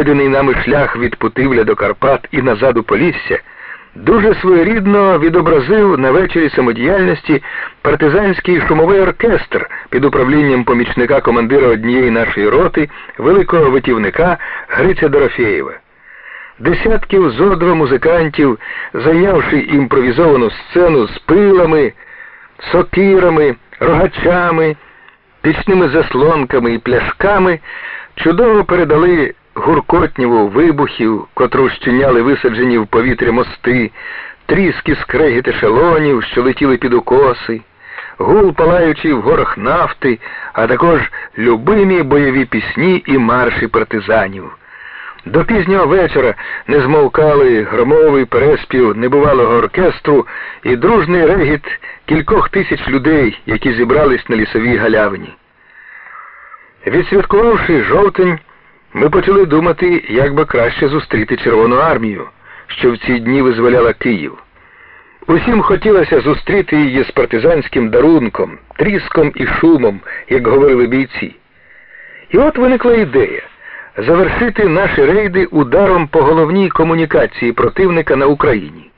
пройдений нами шлях від Путивля до Карпат і назад у Полісся, дуже своєрідно відобразив на вечорі самодіяльності партизанський шумовий оркестр під управлінням помічника командира однієї нашої роти, великого витівника Гриця Дорофєєва. Десятків зо два музикантів, зайнявши імпровізовану сцену з пилами, сокирами, рогачами, пічними заслонками і пляшками, чудово передали гуркотніву вибухів, котру щиняли висаджені в повітря мости, тріски скрегіт ешелонів, що летіли під укоси, гул палаючий в горах нафти, а також любимі бойові пісні і марші партизанів. До пізнього вечора не змовкали громовий переспів небувалого оркестру і дружний регіт кількох тисяч людей, які зібрались на лісовій галявині. Відсвяткувавши жовтень, ми почали думати, як би краще зустріти Червону армію, що в ці дні визволяла Київ. Усім хотілося зустріти її з партизанським дарунком, тріском і шумом, як говорили бійці. І от виникла ідея завершити наші рейди ударом по головній комунікації противника на Україні.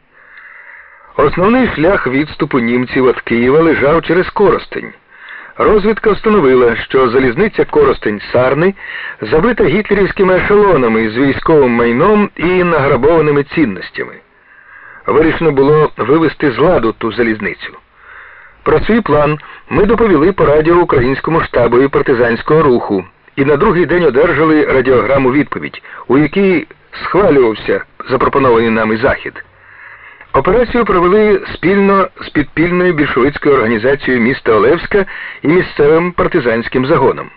Основний шлях відступу німців від Києва лежав через Коростень. Розвідка встановила, що залізниця Коростень Сарни забита гітлерівськими ешелонами з військовим майном і награбованими цінностями. Вирішено було вивести з ладу ту залізницю. Про свій план ми доповіли по радіо українському штабові партизанського руху і на другий день одержали радіограму відповідь, у якій схвалювався запропонований нами захід. Операцію провели спільно з підпільною більшовицькою організацією міста Олевська і місцевим партизанським загоном.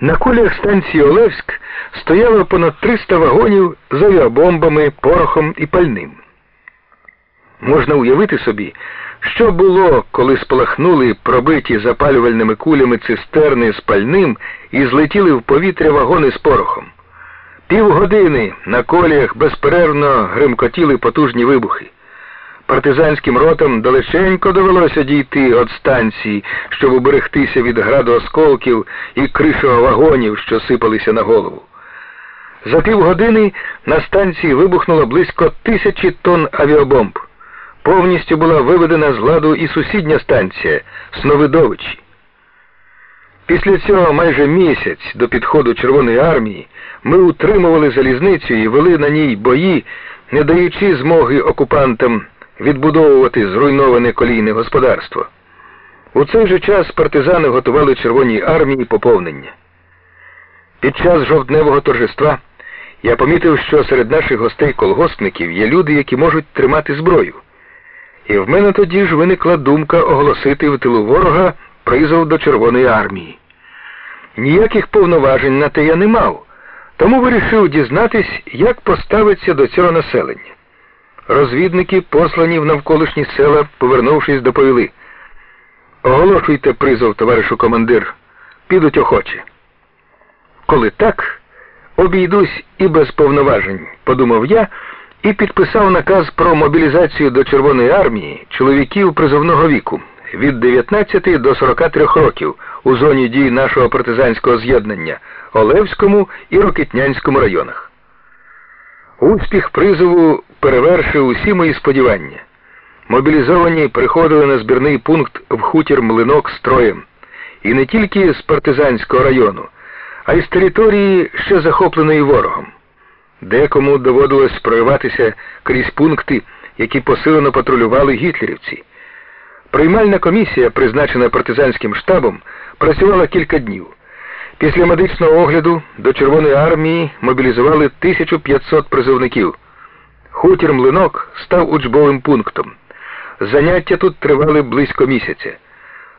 На коліях станції Олевськ стояло понад 300 вагонів з авіабомбами, порохом і пальним. Можна уявити собі, що було, коли спалахнули пробиті запалювальними кулями цистерни з пальним і злетіли в повітря вагони з порохом. Півгодини на коліях безперервно гримкотіли потужні вибухи. Партизанським ротам далеченько довелося дійти від станції, щоб уберегтися від граду осколків і кришого вагонів, що сипалися на голову. За півгодини на станції вибухнуло близько тисячі тонн авіабомб. Повністю була виведена з ладу і сусідня станція Сновидовичі. Після цього майже місяць до підходу Червоної армії ми утримували залізницю і вели на ній бої, не даючи змоги окупантам відбудовувати зруйноване колійне господарство. У цей же час партизани готували Червоній армії поповнення. Під час жовтневого торжества я помітив, що серед наших гостей колгоспників є люди, які можуть тримати зброю. І в мене тоді ж виникла думка оголосити в тилу ворога призов до Червоної армії. Ніяких повноважень на те я не мав, тому вирішив дізнатись, як поставиться до цього населення. Розвідники, послані в навколишні села, повернувшись, доповіли. Оголошуйте призов, товаришу командир, підуть охоче. Коли так, обійдусь і без повноважень, подумав я і підписав наказ про мобілізацію до Червоної армії чоловіків призовного віку від 19 до 43 років у зоні дій нашого партизанського з'єднання Олевському і Рокитнянському районах. Успіх призову перевершив усі мої сподівання. Мобілізовані приходили на збірний пункт в хутір млинок строєм. І не тільки з партизанського району, а й з території, ще захопленої ворогом. Декому доводилось прориватися крізь пункти, які посилено патрулювали гітлерівці. Приймальна комісія, призначена партизанським штабом, працювала кілька днів. Після медичного огляду до Червоної армії мобілізували 1500 призовників. Хутір млинок став учбовим пунктом. Заняття тут тривали близько місяця.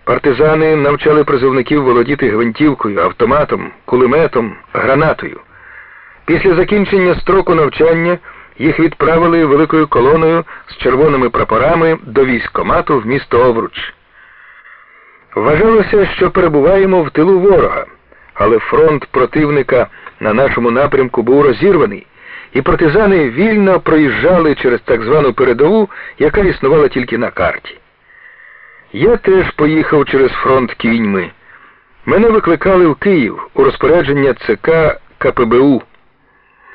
Партизани навчали призовників володіти гвинтівкою, автоматом, кулеметом, гранатою. Після закінчення строку навчання їх відправили великою колоною з червоними прапорами до військкомату в місто Овруч. Вважалося, що перебуваємо в тилу ворога, але фронт противника на нашому напрямку був розірваний, і партизани вільно проїжджали через так звану передову, яка існувала тільки на карті. Я теж поїхав через фронт кіньми. Мене викликали в Київ у розпорядження ЦК КПБУ.